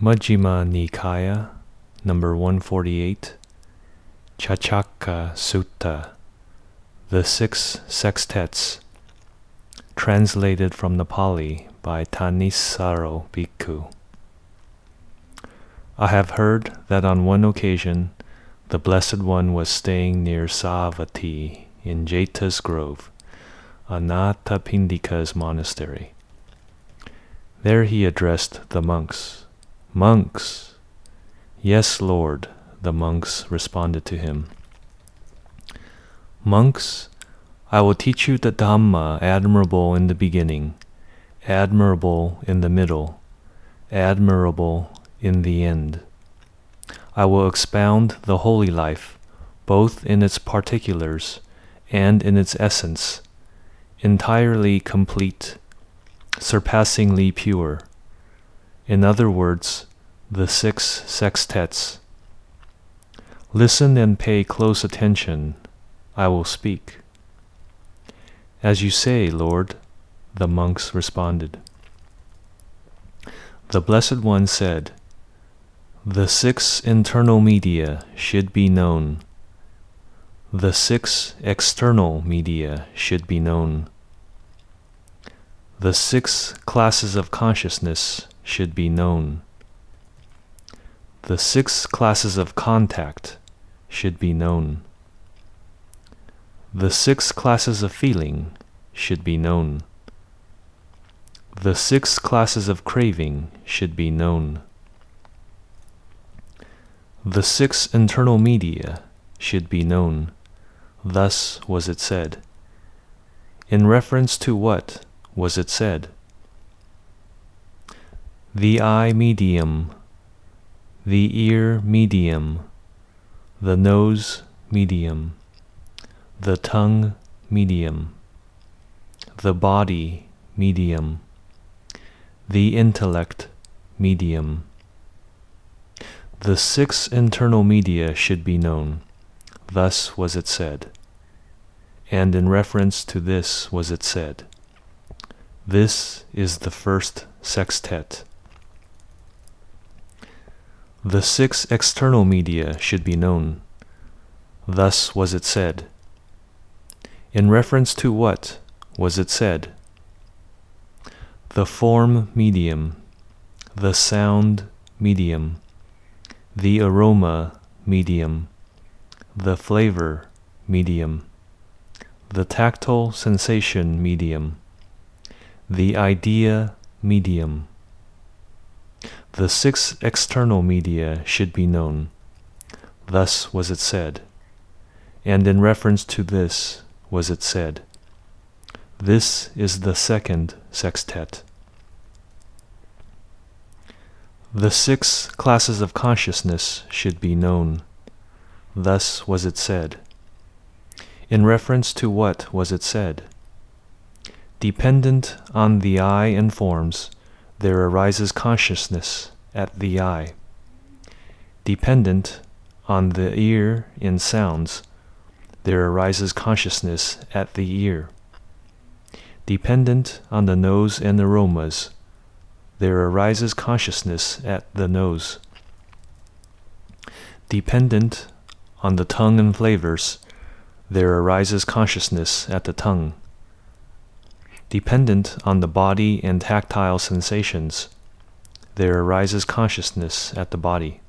Majjhima Nikaya, number 148, Chachakka Sutta, the Six Sextets, translated from the Pali by Thanissaro Bhikkhu. I have heard that on one occasion the Blessed One was staying near Savatthi in Jeta's Grove, Anathapindika's monastery. There he addressed the monks. Monks! Yes, Lord, the monks responded to him. Monks, I will teach you the Dhamma admirable in the beginning, admirable in the middle, admirable in the end. I will expound the holy life, both in its particulars and in its essence, entirely complete, surpassingly pure. In other words, the six sextets. Listen and pay close attention. I will speak. As you say, Lord, the monks responded. The Blessed One said, The six internal media should be known. The six external media should be known. The six classes of consciousness should be known. The six classes of contact should be known. The six classes of feeling should be known. The six classes of craving should be known. The six internal media should be known. Thus was it said. In reference to what was it said? The eye medium, the ear medium, the nose medium, the tongue medium, the body medium, the intellect medium. The six internal media should be known. Thus was it said. And in reference to this was it said. This is the first sextet. The six external media should be known. Thus was it said. In reference to what was it said? The form medium, the sound medium, the aroma medium, the flavor medium, the tactile sensation medium, the idea medium. The six external media should be known. Thus was it said. And in reference to this was it said. This is the second sextet. The six classes of consciousness should be known. Thus was it said. In reference to what was it said? Dependent on the eye and forms, there arises consciousness at the eye. Dependent on the ear in sounds, there arises consciousness at the ear. Dependent on the nose and aromas, there arises consciousness at the nose. Dependent on the tongue and flavors, there arises consciousness at the tongue. Dependent on the body and tactile sensations, there arises consciousness at the body.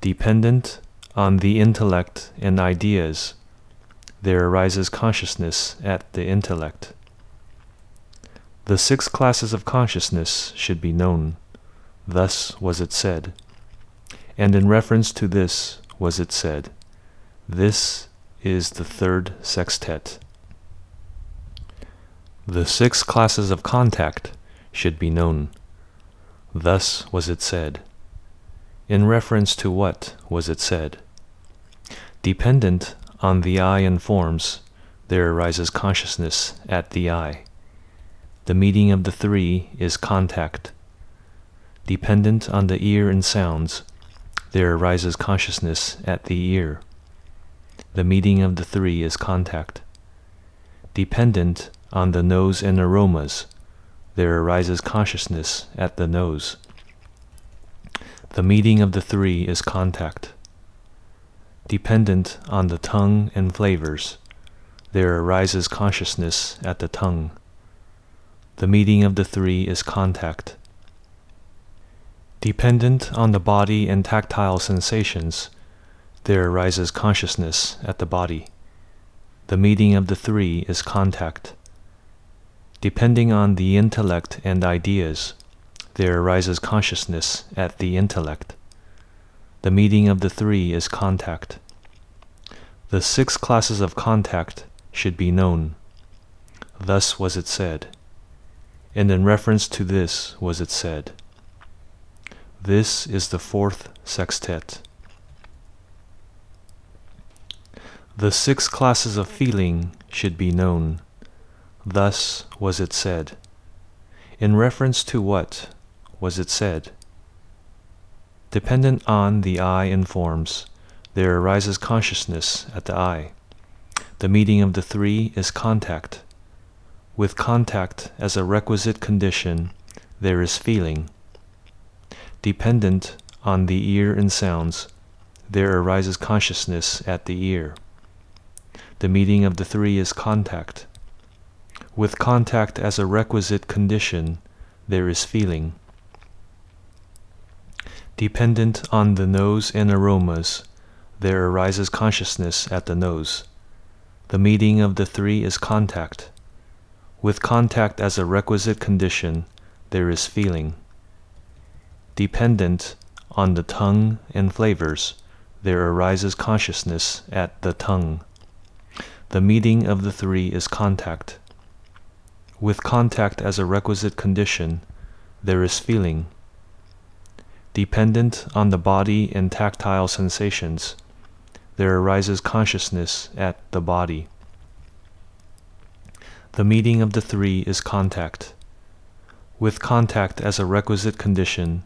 Dependent on the intellect and ideas, there arises consciousness at the intellect. The six classes of consciousness should be known. Thus was it said. And in reference to this was it said. This is the third sextet. The six classes of contact should be known. Thus was it said. In reference to what was it said? Dependent on the eye and forms, there arises consciousness at the eye. The meeting of the three is contact. Dependent on the ear and sounds, there arises consciousness at the ear. The meeting of the three is contact. Dependent on the nose and aromas, there arises consciousness at the nose. The meeting of the three is contact. Dependent on the tongue and flavors, there arises consciousness at the tongue. The meeting of the three is contact. Dependent on the body and tactile sensations, there arises consciousness at the body. The meeting of the three is contact. Depending on the intellect and ideas, there arises consciousness at the intellect. The meeting of the three is contact. The six classes of contact should be known. Thus was it said. And in reference to this was it said. This is the fourth sextet. The six classes of feeling should be known. Thus was it said. In reference to what was it said? Dependent on the eye and forms, there arises consciousness at the eye. The meeting of the three is contact. With contact as a requisite condition, there is feeling. Dependent on the ear and sounds, there arises consciousness at the ear. The meeting of the three is contact. With contact as a requisite condition, there is feeling. Dependent on the nose and aromas, there arises consciousness at the nose. The meeting of the three is contact. With contact as a requisite condition, there is feeling. Dependent on the tongue and flavors, there arises consciousness at the tongue. The meeting of the three is contact. With contact as a requisite condition, there is feeling. Dependent on the body and tactile sensations, there arises consciousness at the body. The meeting of the three is contact. With contact as a requisite condition,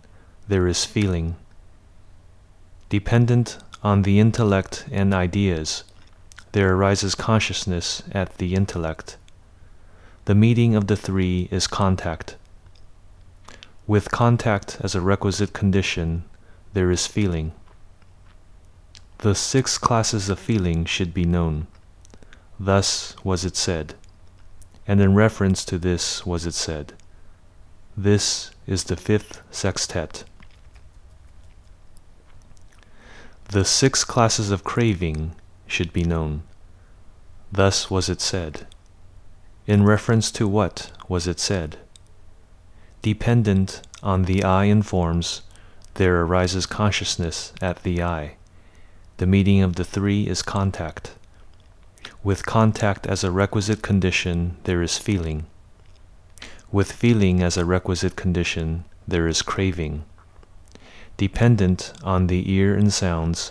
there is feeling. Dependent on the intellect and ideas, there arises consciousness at the intellect. The meeting of the three is contact. With contact as a requisite condition, there is feeling. The six classes of feeling should be known. Thus was it said, and in reference to this was it said. This is the fifth sextet. The six classes of craving should be known. Thus was it said. In reference to what was it said? Dependent on the eye and forms, there arises consciousness at the eye. The meeting of the three is contact. With contact as a requisite condition, there is feeling. With feeling as a requisite condition, there is craving. Dependent on the ear and sounds,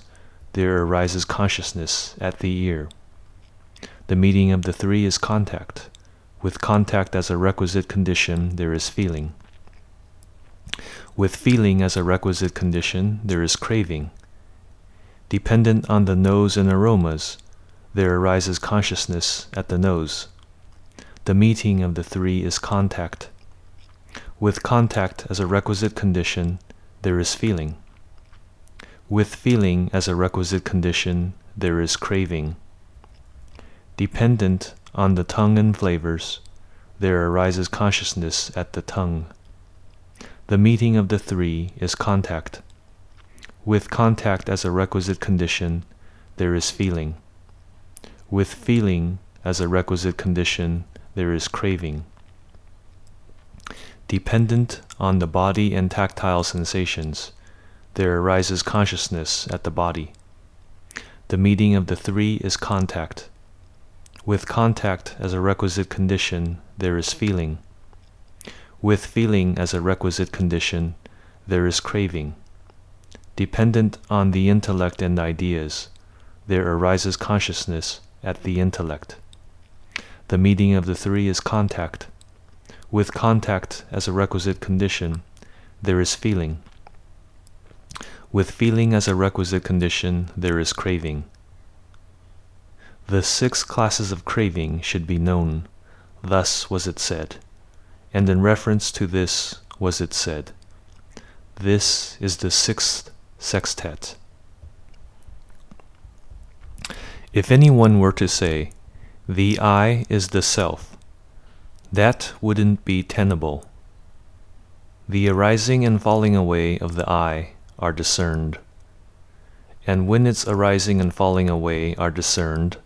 there arises consciousness at the ear. The meeting of the three is contact. With contact as a requisite condition, there is feeling. With feeling as a requisite condition, there is craving. Dependent on the nose and aromas, there arises consciousness at the nose. The meeting of the three is contact. With contact as a requisite condition, there is feeling. With feeling as a requisite condition, there is craving. Dependent on the tongue and flavors, there arises consciousness at the tongue. The meeting of the three is contact. With contact as a requisite condition, there is feeling. With feeling as a requisite condition, there is craving. Dependent on the body and tactile sensations, there arises consciousness at the body. The meeting of the three is contact. With contact as a requisite condition, there is feeling. With feeling as a requisite condition, there is craving. Dependent on the intellect and ideas, there arises consciousness at the intellect. The meeting of the three is contact. With contact as a requisite condition, there is feeling. With feeling as a requisite condition, there is craving. The six classes of craving should be known. Thus was it said, and in reference to this was it said. This is the sixth sextet. If anyone were to say, the eye is the self, that wouldn't be tenable. The arising and falling away of the eye are discerned. And when its arising and falling away are discerned,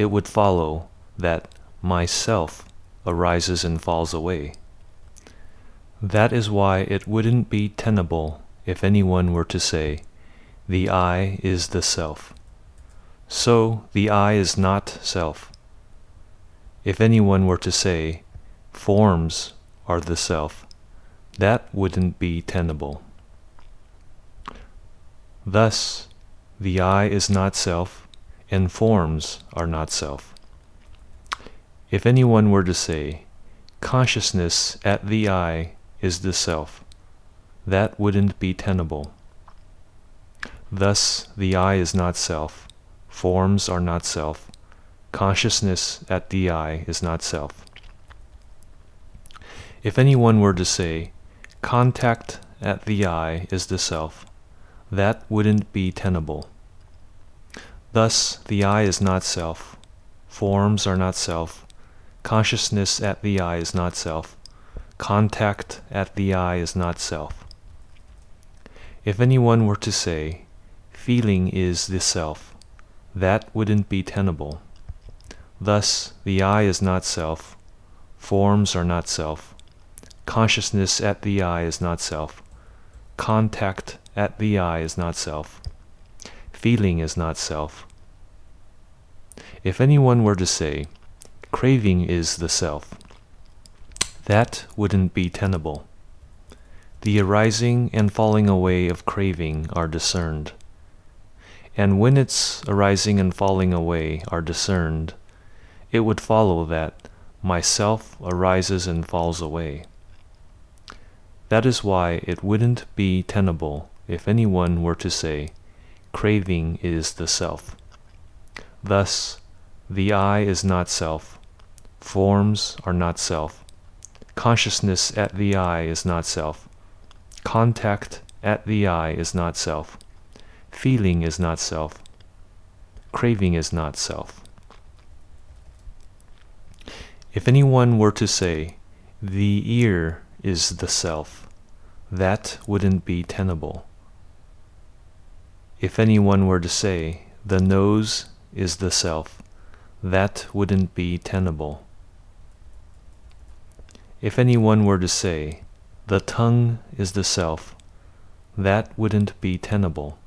it would follow that myself arises and falls away. That is why it wouldn't be tenable if anyone were to say, the eye is the self. So the eye is not self. If anyone were to say, forms are the self, that wouldn't be tenable. Thus, the eye is not self, and forms are not self. If anyone were to say, consciousness at the eye is the self, that wouldn't be tenable. Thus, the eye is not self, forms are not self, consciousness at the eye is not self. If anyone were to say, contact at the eye is the self, that wouldn't be tenable. Thus, the eye is not self, forms are not self, consciousness at the eye is not self, contact at the eye is not self. If anyone were to say, feeling is the self, that wouldn't be tenable. Thus, the eye is not self, forms are not self, consciousness at the eye is not self, contact at the eye is not self, feeling is not self. If anyone were to say, craving is the self, that wouldn't be tenable. The arising and falling away of craving are discerned. And when its arising and falling away are discerned, it would follow that myself arises and falls away. That is why it wouldn't be tenable if anyone were to say, craving is the self. Thus, the eye is not self, forms are not self, Consciousness at the eye is not self. Contact at the eye is not self. Feeling is not self. Craving is not self. If anyone were to say, the ear is the self, that wouldn't be tenable. If anyone were to say, the nose is the self, that wouldn't be tenable. If anyone were to say, the tongue is the self, that wouldn't be tenable.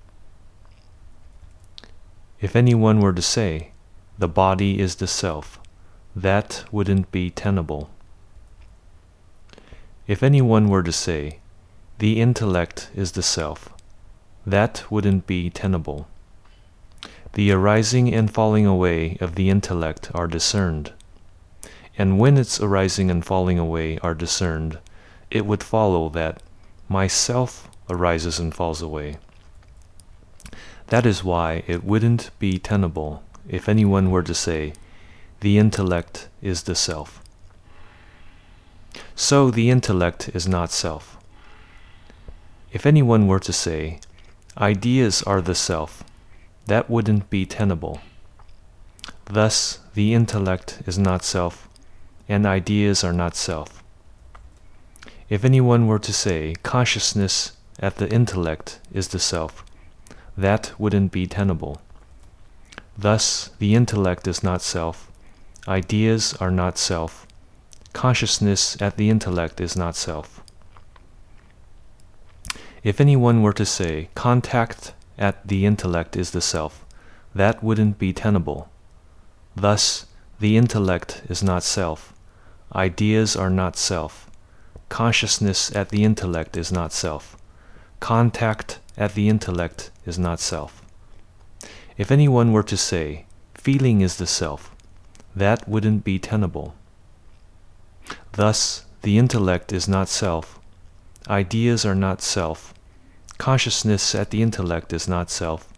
If anyone were to say, the body is the self, that wouldn't be tenable. If anyone were to say, the intellect is the self, that wouldn't be tenable. The arising and falling away of the intellect are discerned and when its arising and falling away are discerned, it would follow that myself arises and falls away. That is why it wouldn't be tenable if anyone were to say, the intellect is the self. So the intellect is not self. If anyone were to say, ideas are the self, that wouldn't be tenable. Thus, the intellect is not self, and ideas are not self. If anyone were to say consciousness at the intellect is the self, that wouldn't be tenable. Thus, the intellect is not self, ideas are not self, consciousness at the intellect is not self. If anyone were to say contact at the intellect is the self, that wouldn't be tenable. Thus, the intellect is not self. Ideas are not self. Consciousness at the intellect is not self. Contact at the intellect is not self. If anyone were to say, feeling is the self, that wouldn't be tenable. Thus, the intellect is not self. Ideas are not self. Consciousness at the intellect is not self.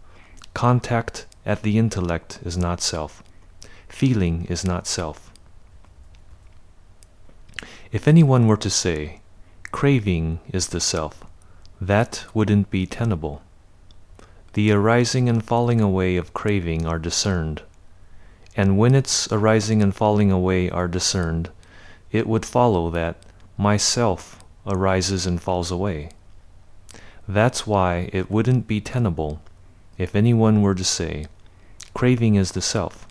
Contact at the intellect is not self. Feeling is not self. If anyone were to say, craving is the self, that wouldn't be tenable. The arising and falling away of craving are discerned, and when its arising and falling away are discerned, it would follow that myself arises and falls away. That's why it wouldn't be tenable if anyone were to say, craving is the self.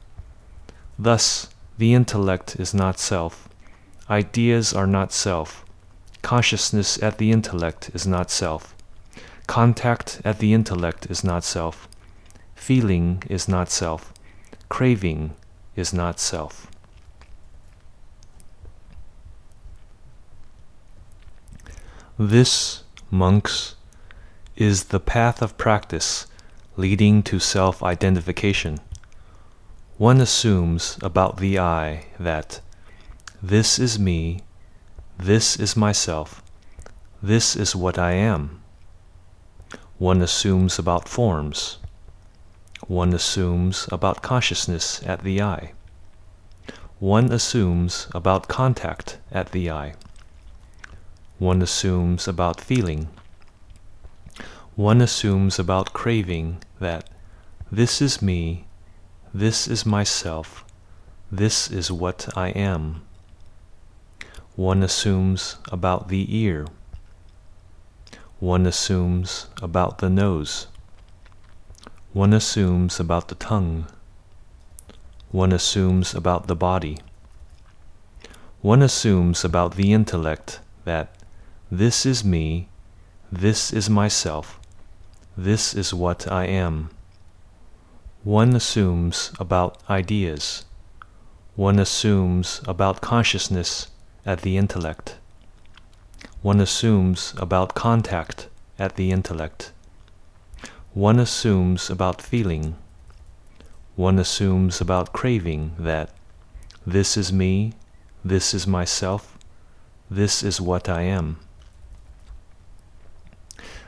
Thus, the intellect is not self, ideas are not self, consciousness at the intellect is not self, contact at the intellect is not self, feeling is not self, craving is not self. This, monks, is the path of practice leading to self identification. One assumes about the eye that this is me, this is myself, this is what I am. One assumes about forms. One assumes about consciousness at the eye. One assumes about contact at the eye. One assumes about feeling one assumes about craving that this is me, this is myself, this is what I am. One assumes about the ear. One assumes about the nose. One assumes about the tongue. One assumes about the body. One assumes about the intellect that this is me, this is myself, this is what I am. One assumes about ideas. One assumes about consciousness at the intellect. One assumes about contact at the intellect. One assumes about feeling. One assumes about craving that this is me, this is myself, this is what I am.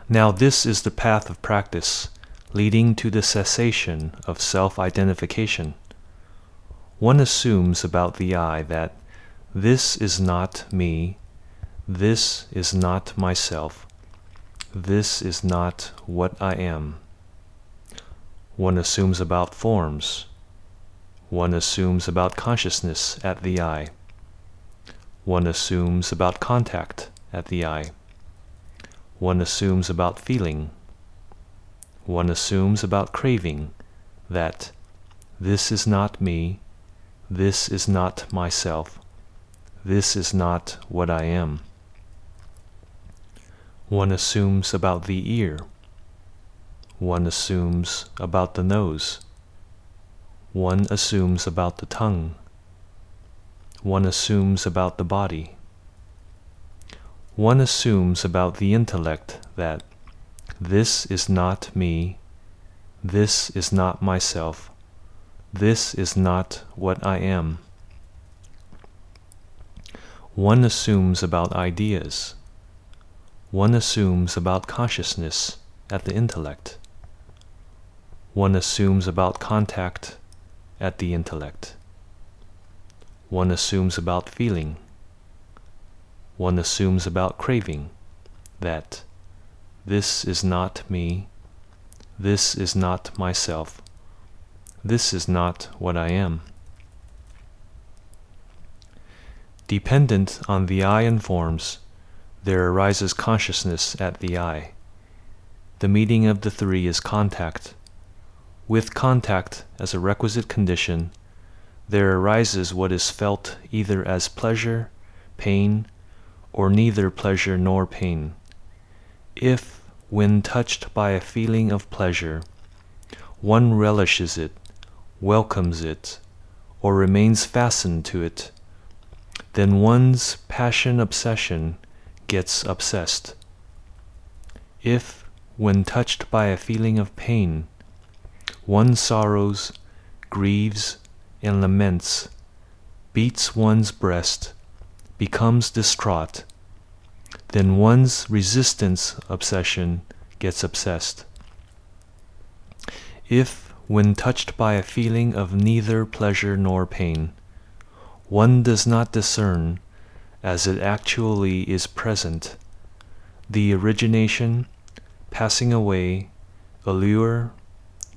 Now, this is the path of practice leading to the cessation of self identification. One assumes about the eye that this is not me, this is not myself, this is not what I am. One assumes about forms. One assumes about consciousness at the eye. One assumes about contact at the eye. One assumes about feeling. One assumes about craving that this is not me, this is not myself, this is not what I am. One assumes about the ear. One assumes about the nose. One assumes about the tongue. One assumes about the body. One assumes about the intellect that this is not me, this is not myself, this is not what I am. One assumes about ideas. One assumes about consciousness at the intellect. One assumes about contact at the intellect. One assumes about feeling one assumes about craving that this is not me, this is not myself, this is not what I am. Dependent on the eye and forms, there arises consciousness at the eye. The meeting of the three is contact. With contact as a requisite condition, there arises what is felt either as pleasure, pain, or neither pleasure nor pain. If, when touched by a feeling of pleasure, one relishes it, welcomes it, or remains fastened to it, then one's passion obsession gets obsessed. If, when touched by a feeling of pain, one sorrows, grieves, and laments, beats one's breast, becomes distraught, then one's resistance obsession gets obsessed. If, when touched by a feeling of neither pleasure nor pain, one does not discern as it actually is present, the origination, passing away, allure,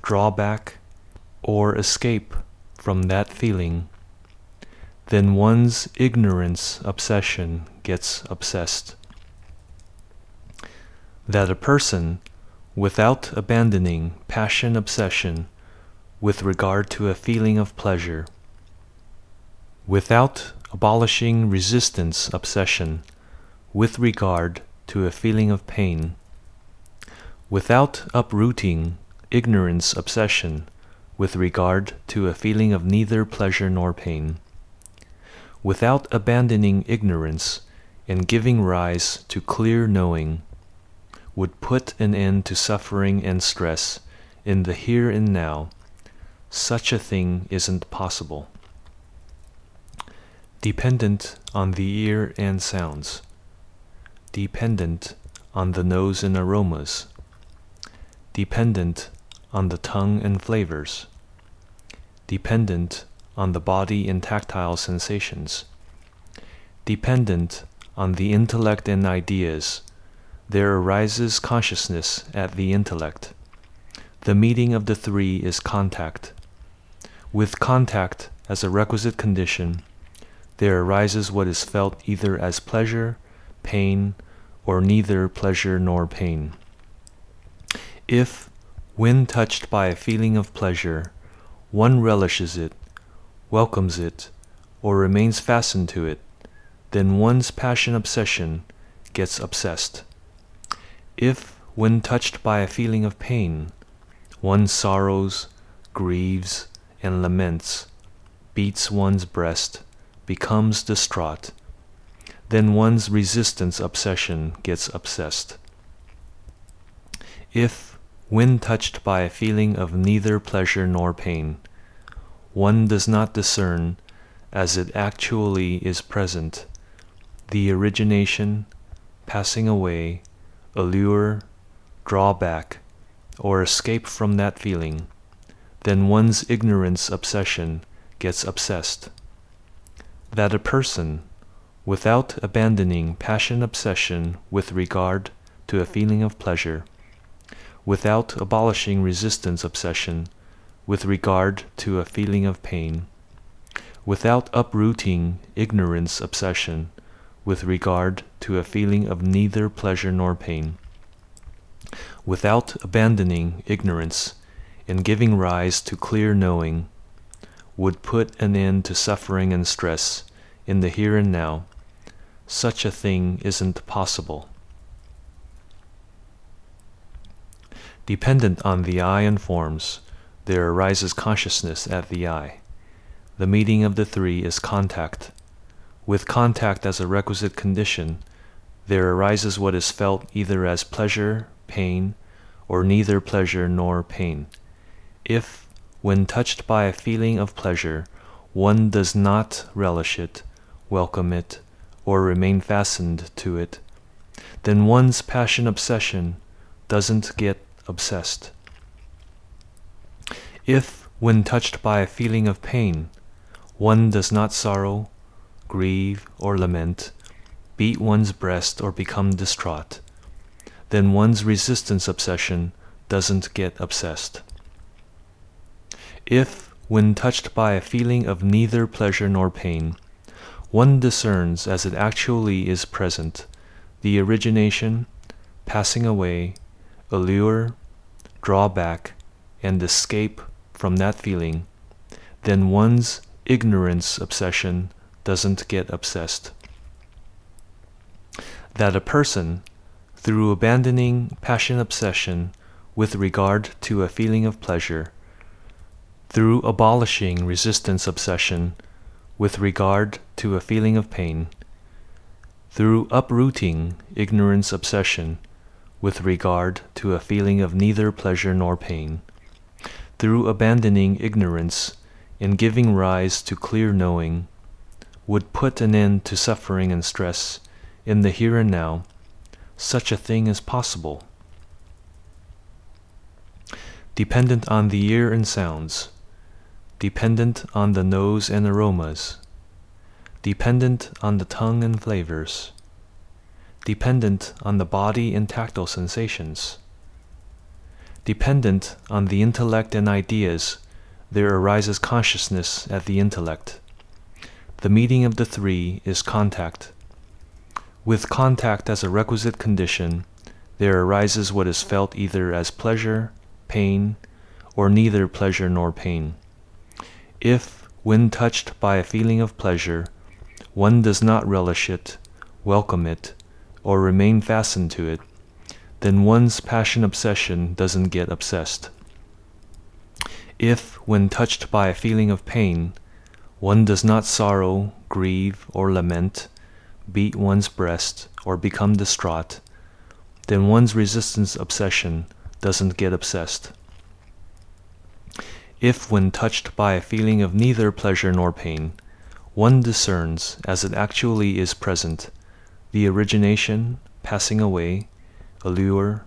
drawback, or escape from that feeling, then one's ignorance obsession gets obsessed. That a person, without abandoning passion obsession with regard to a feeling of pleasure, without abolishing resistance obsession with regard to a feeling of pain, without uprooting ignorance obsession with regard to a feeling of neither pleasure nor pain, without abandoning ignorance and giving rise to clear knowing, would put an end to suffering and stress in the here and now, such a thing isn't possible. Dependent on the ear and sounds, dependent on the nose and aromas, dependent on the tongue and flavors, dependent on the body and tactile sensations, dependent on the intellect and ideas, there arises consciousness at the intellect. The meeting of the three is contact. With contact as a requisite condition, there arises what is felt either as pleasure, pain, or neither pleasure nor pain. If, when touched by a feeling of pleasure, one relishes it, welcomes it, or remains fastened to it, then one's passion obsession gets obsessed. If, when touched by a feeling of pain, one sorrows, grieves, and laments, beats one's breast, becomes distraught, then one's resistance obsession gets obsessed. If, when touched by a feeling of neither pleasure nor pain, one does not discern, as it actually is present, the origination, passing away, allure, drawback, or escape from that feeling, then one's ignorance obsession gets obsessed. That a person, without abandoning passion obsession with regard to a feeling of pleasure, without abolishing resistance obsession with regard to a feeling of pain, without uprooting ignorance obsession with regard to a feeling of neither pleasure nor pain, without abandoning ignorance and giving rise to clear knowing would put an end to suffering and stress in the here and now, such a thing isn't possible. Dependent on the eye and forms, there arises consciousness at the eye. The meeting of the three is contact. With contact as a requisite condition, there arises what is felt either as pleasure, pain, or neither pleasure nor pain. If when touched by a feeling of pleasure, one does not relish it, welcome it, or remain fastened to it, then one's passion obsession doesn't get obsessed. If, when touched by a feeling of pain, one does not sorrow, grieve, or lament, beat one's breast, or become distraught, then one's resistance obsession doesn't get obsessed. If, when touched by a feeling of neither pleasure nor pain, one discerns as it actually is present the origination, passing away, allure, drawback, and escape from that feeling, then one's ignorance obsession doesn't get obsessed. That a person, through abandoning passion obsession with regard to a feeling of pleasure, through abolishing resistance obsession with regard to a feeling of pain, through uprooting ignorance obsession with regard to a feeling of neither pleasure nor pain, through abandoning ignorance and giving rise to clear knowing, would put an end to suffering and stress in the here and now, such a thing is possible. Dependent on the ear and sounds, dependent on the nose and aromas, dependent on the tongue and flavors, dependent on the body and tactile sensations. Dependent on the intellect and ideas, there arises consciousness at the intellect. The meeting of the three is contact. With contact as a requisite condition, there arises what is felt either as pleasure, pain, or neither pleasure nor pain. If, when touched by a feeling of pleasure, one does not relish it, welcome it, or remain fastened to it, then one's passion obsession doesn't get obsessed. If, when touched by a feeling of pain, one does not sorrow, grieve, or lament, beat one's breast, or become distraught, then one's resistance obsession doesn't get obsessed. If, when touched by a feeling of neither pleasure nor pain, one discerns, as it actually is present, the origination, passing away, allure,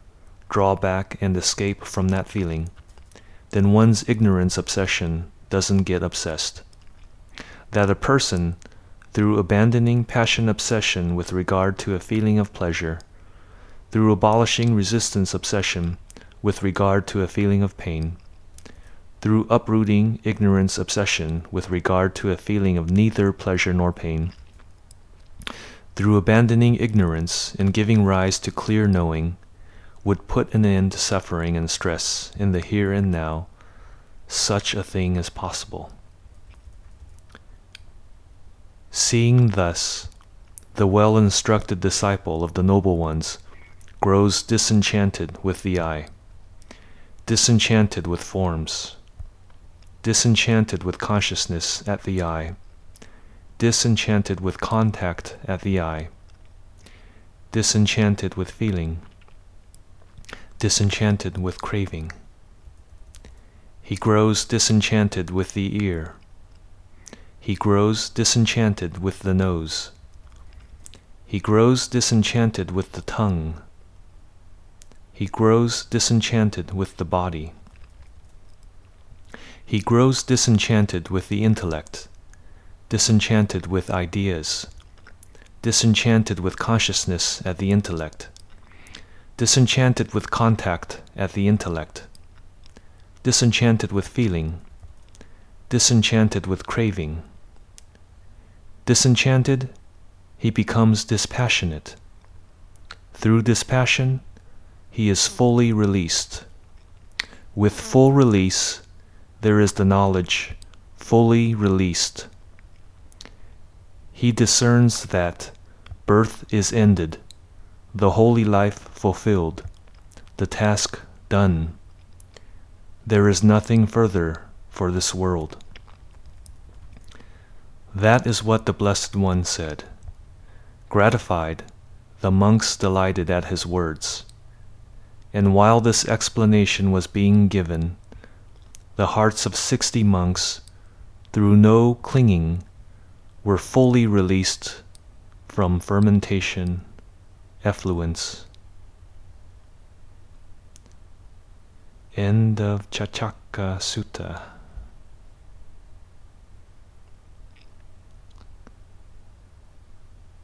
drawback, and escape from that feeling, then one's ignorance obsession doesn't get obsessed. That a person, through abandoning passion obsession with regard to a feeling of pleasure, through abolishing resistance obsession with regard to a feeling of pain, through uprooting ignorance obsession with regard to a feeling of neither pleasure nor pain, through abandoning ignorance and giving rise to clear knowing, would put an end to suffering and stress in the here and now, such a thing is possible. Seeing thus, the well instructed disciple of the noble ones grows disenchanted with the eye, disenchanted with forms, disenchanted with consciousness at the eye, disenchanted with contact at the eye, disenchanted with feeling, disenchanted with craving. He grows disenchanted with the ear. He grows disenchanted with the nose. He grows disenchanted with the tongue. He grows disenchanted with the body. He grows disenchanted with the intellect, disenchanted with ideas, disenchanted with consciousness at the intellect, disenchanted with contact at the intellect, disenchanted with feeling, disenchanted with craving. Disenchanted, he becomes dispassionate. Through dispassion, he is fully released. With full release, there is the knowledge, fully released. He discerns that birth is ended, the holy life fulfilled, the task done. There is nothing further for this world. That is what the Blessed One said. Gratified, the monks delighted at his words. And while this explanation was being given, the hearts of sixty monks, through no clinging, were fully released from fermentation, effluence. End of Chachakka Sutta.